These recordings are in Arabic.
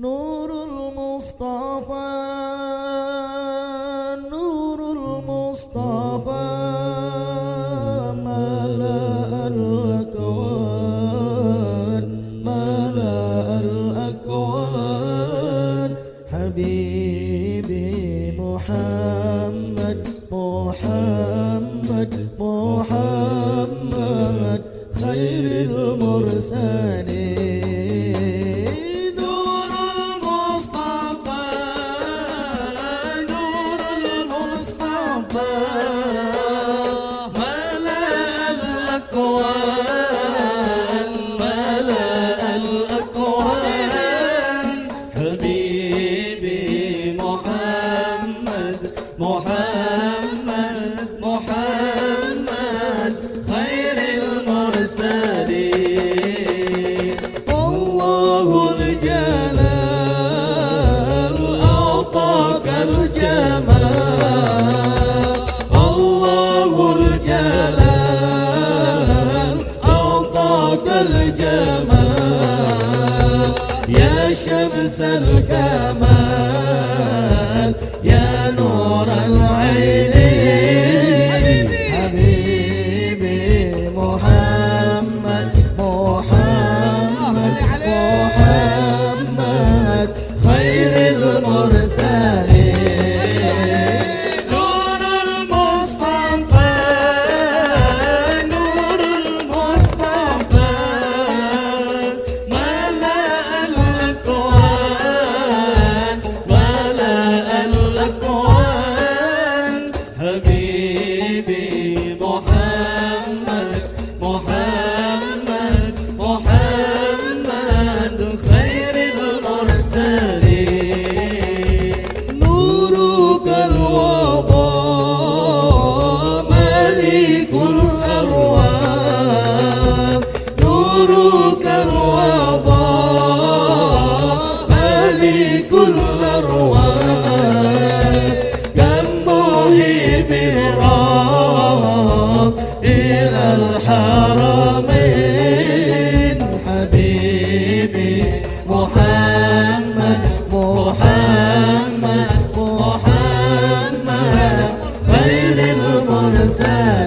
نور المصطفى. الجمال. الله الجلال أعطاك الجمال. يا شمس الكمال يا نور العين. be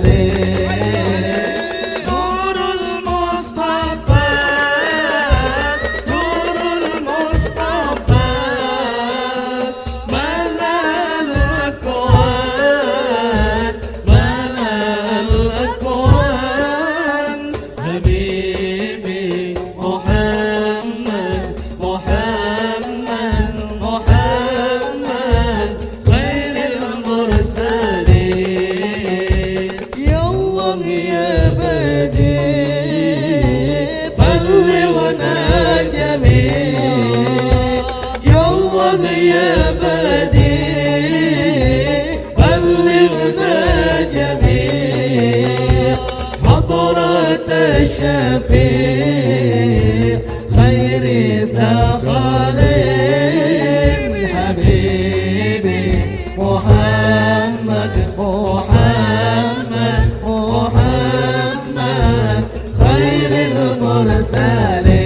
रे يا بديع بلغنا جميع الشفيع خير حبيبي. محمد محمد محمد خير المرسلين.